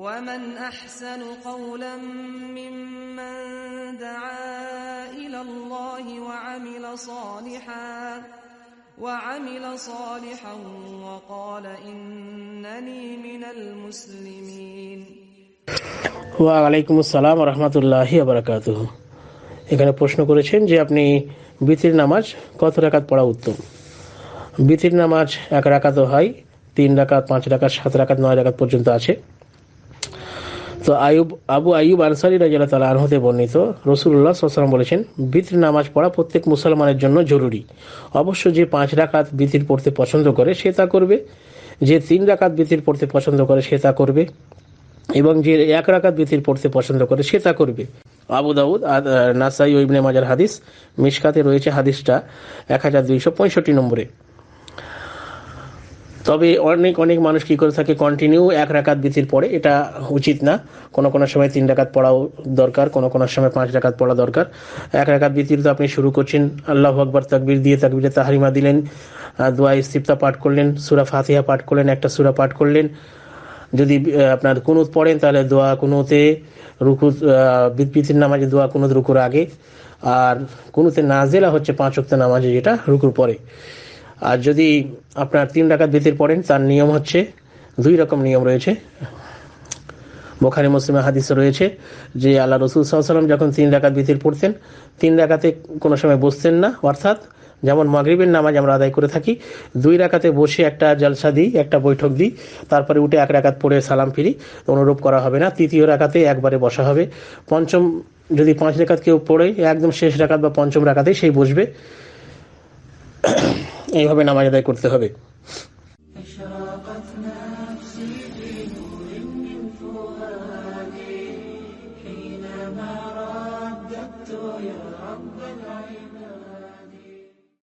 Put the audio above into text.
ومن أحسن قولا ممن دعا إلى الله وعمل صالحا وعمل صالحا وقال إنني من المسلمين ওয়ালাইকুম আসসালাম রহমতুল্লাহি আবরাকাত এখানে প্রশ্ন করেছেন যে আপনি বিতির নামাজ কত রাকাত পড়া উত্তম বিতির নামাজ এক রাকাতও হয় তিন রাকাত পাঁচ রাকাত সাত রাকাত নয় রাকাত পর্যন্ত আছে তো আয়ুব, আবু আয়ুব আনসারি রাজিয়াল তালা আনহতে বর্ণিত রসুল্লাহ সাল্লাম বলেছেন, বিতির নামাজ পড়া প্রত্যেক মুসলমানের জন্য জরুরি। অবশ্য যে পাঁচ রাকাত বিতির পড়তে পছন্দ করে, সে তা করবে। যে তিন রাকাত বিতির পড়তে পছন্দ করে, সে তা করবে। এবং যে এক রাকাত বিতির পড়তে পছন্দ করে, সে তা করবে। আবু দাউদ নাসাই ও ইবনে মাজার হাদিস মিশকাতে রয়েছে হাদিসটা এক হাজার দুইশো পঁয়ষট্টি নম্বরে। তবে অনেক অনেক মানুষ কি করে থাকে কন্টিনিউ এক রাকাত বিতির পড়ে এটা উচিত না। কোনো কোনো সময় তিন রাকাত পড়াও দরকার, কোনো কোনো সময় পাঁচ রাকাত পড়া দরকার। এক রাকাত বিতির তো আপনি শুরু করছেন, আল্লাহ আকবর তাকবির দিয়ে তাকবিরে তাহারিমা দিলেন দোয়া ইস্তিফতা পাঠ করলেন, সুরা ফাতিহা পাঠ করলেন, একটা সুরা পাঠ করলেন। যদি আপনার কুনুত পড়েন, তাহলে দোয়া কুনুতে, রুকু বিতির নামাজে দোয়া কুনুত রুকুর আগে। আর কুনুতে নাজেলা হচ্ছে পাঁচ অক্ত নামাজে যেটা রুকুর পরে। আর যদি আপনার তিন রাকাত বিতির পড়েন, তার নিয়ম হচ্ছে দুই রকম নিয়ম রয়েছে। বোখারি, মুসলিমে হাদিসে রয়েছে যে আল্লাহ রসুল সাল্লাম যখন তিন রাকাত বিতির পড়তেন, তিন রাকাতে কোনো সময় বসতেন না, অর্থাৎ যেমন মাগরিবের নামাজ আমরা আদায় করে থাকি, দুই রাকাতে বসে একটা জলসা দিই, একটা বৈঠক দিই, তারপরে উঠে এক রাকাত পড়ে সালাম ফিরি, অনুরূপ করা হবে না, তৃতীয় রাকাতে একবারে বসা হবে। পঞ্চম, যদি পাঁচ রাকাত কেউ পড়ে, একদম শেষ রাকাত বা পঞ্চম রাকাতে সেই বসবে। এইভাবে নামাজ আদায় করতে হবে أشرقت نفسي بنور من فؤادي حينما رددت يا رب العالمين